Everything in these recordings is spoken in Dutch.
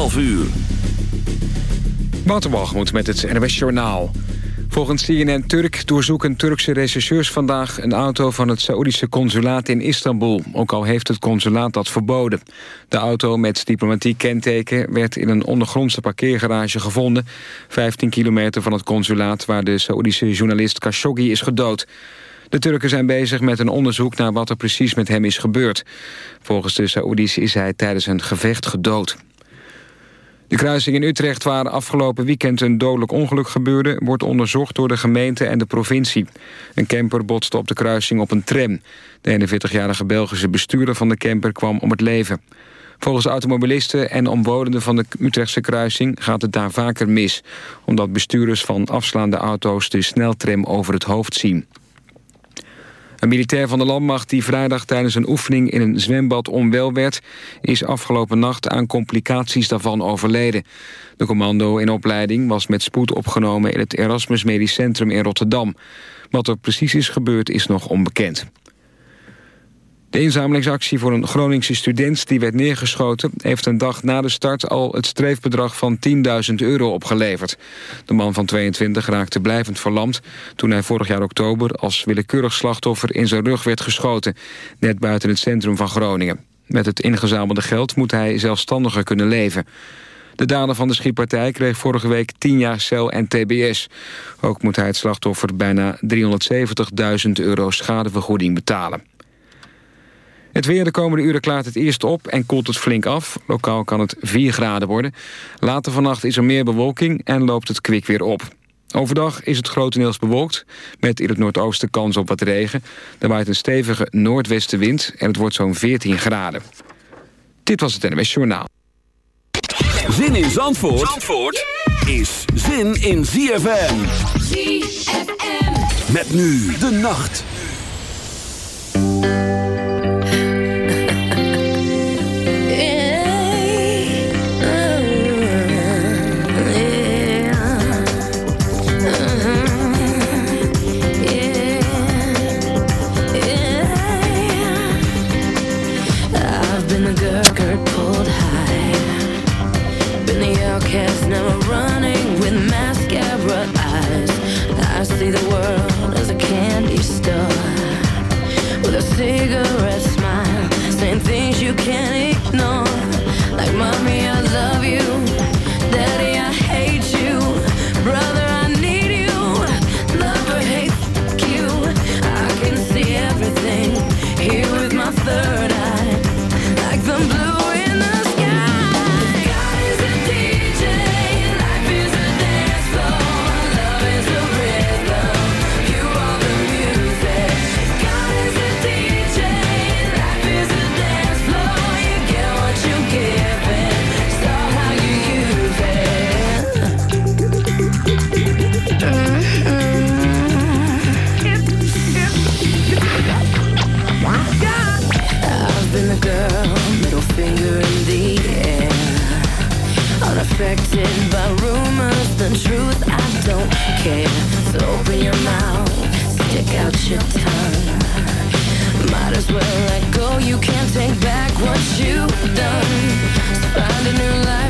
half uur. moet met het NWS Journaal. Volgens CNN Turk doorzoeken Turkse rechercheurs vandaag... een auto van het Saoedische consulaat in Istanbul. Ook al heeft het consulaat dat verboden. De auto met diplomatiek kenteken werd in een ondergrondse parkeergarage gevonden... 15 kilometer van het consulaat waar de Saoedische journalist Khashoggi is gedood. De Turken zijn bezig met een onderzoek naar wat er precies met hem is gebeurd. Volgens de Saoedi's is hij tijdens een gevecht gedood. De kruising in Utrecht waar afgelopen weekend een dodelijk ongeluk gebeurde... wordt onderzocht door de gemeente en de provincie. Een camper botste op de kruising op een tram. De 41-jarige Belgische bestuurder van de camper kwam om het leven. Volgens automobilisten en omwonenden van de Utrechtse kruising gaat het daar vaker mis... omdat bestuurders van afslaande auto's de sneltram over het hoofd zien. Een militair van de landmacht die vrijdag tijdens een oefening in een zwembad onwel werd... is afgelopen nacht aan complicaties daarvan overleden. De commando in opleiding was met spoed opgenomen in het Erasmus Medisch Centrum in Rotterdam. Wat er precies is gebeurd is nog onbekend. De inzamelingsactie voor een Groningse student die werd neergeschoten... heeft een dag na de start al het streefbedrag van 10.000 euro opgeleverd. De man van 22 raakte blijvend verlamd... toen hij vorig jaar oktober als willekeurig slachtoffer in zijn rug werd geschoten... net buiten het centrum van Groningen. Met het ingezamelde geld moet hij zelfstandiger kunnen leven. De dader van de schietpartij kreeg vorige week 10 jaar cel en tbs. Ook moet hij het slachtoffer bijna 370.000 euro schadevergoeding betalen. Het weer de komende uren klaart het eerst op en koelt het flink af. Lokaal kan het 4 graden worden. Later vannacht is er meer bewolking en loopt het kwik weer op. Overdag is het grotendeels bewolkt, met in het noordoosten kans op wat regen. Er waait een stevige noordwestenwind en het wordt zo'n 14 graden. Dit was het NMS Journaal. Zin in Zandvoort, Zandvoort is zin in ZFM. ZFM. Met nu de nacht. distracted by rumors the truth. I don't care. So open your mouth, stick out your tongue. Might as well let go. You can't take back what you've done. So find a new life.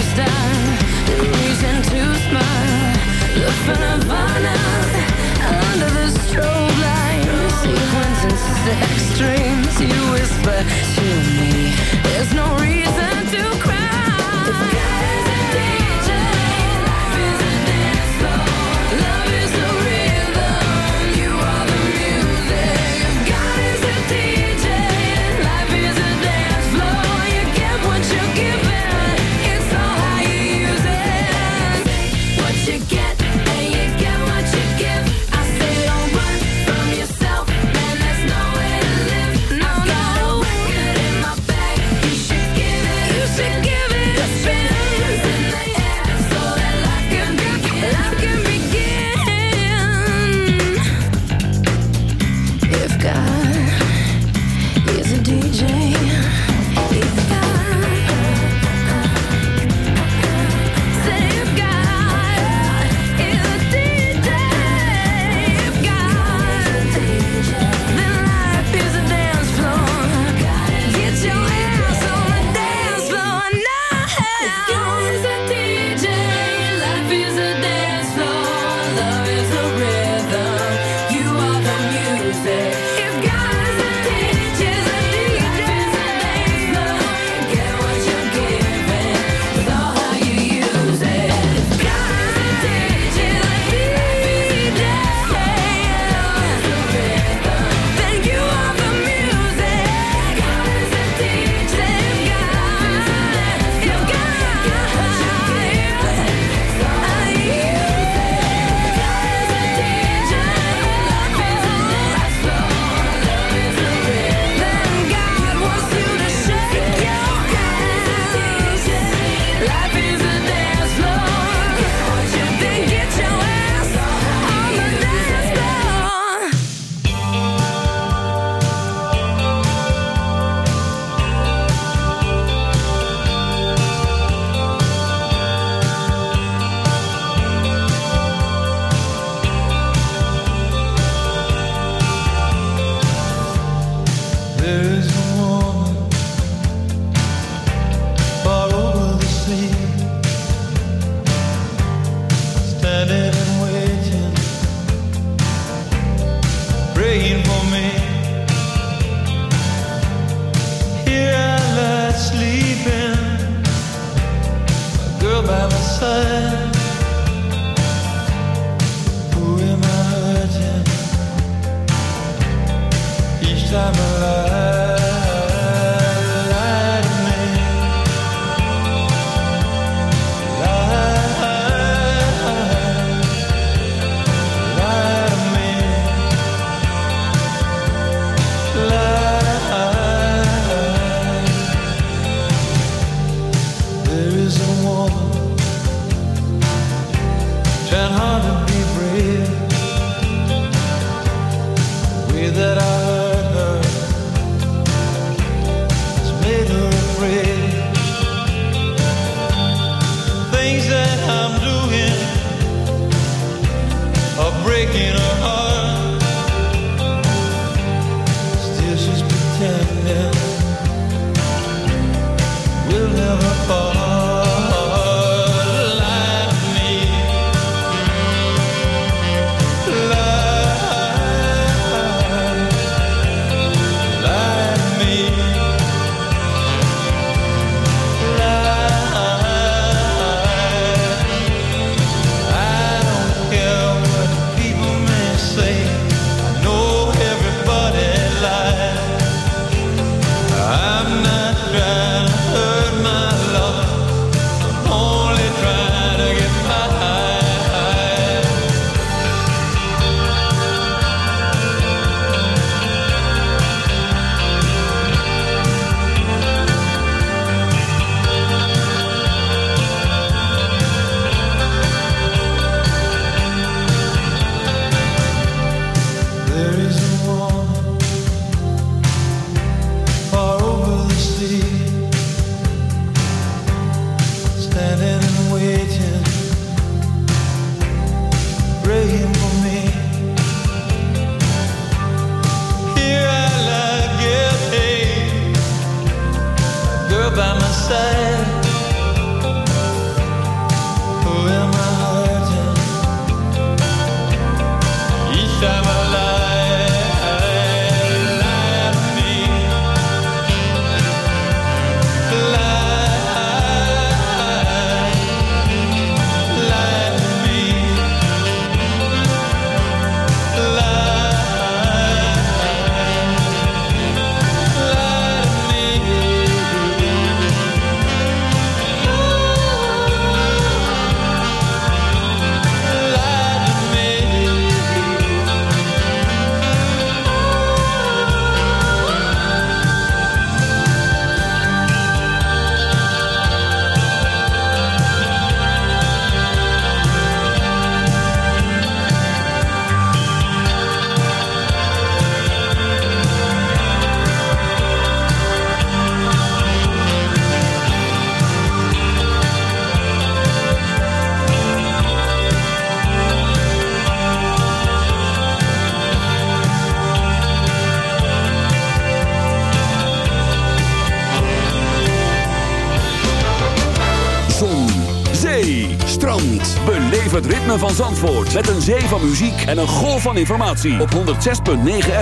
Van Zandvoort. Met een zee van muziek en een golf van informatie. Op 106.9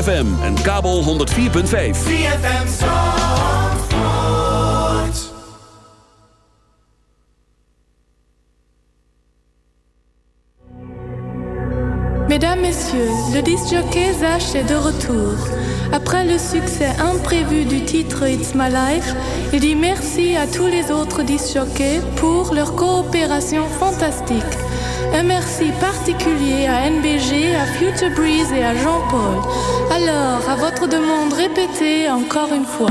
FM en kabel 104.5. FM Zandvoort. Mesdames, Messieurs, le disc jockey Zach est de retour. Après le succès imprévu du titre It's My Life, il dit merci à tous les autres disc jockeys pour leur coopération fantastique. Un merci particulier à NBG, à Future Breeze et à Jean-Paul. Alors, à votre demande, répétez encore une fois.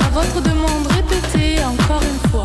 À votre demande, répétée encore une fois.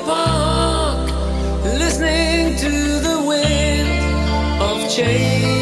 park, listening to the wind of change.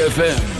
ZFM.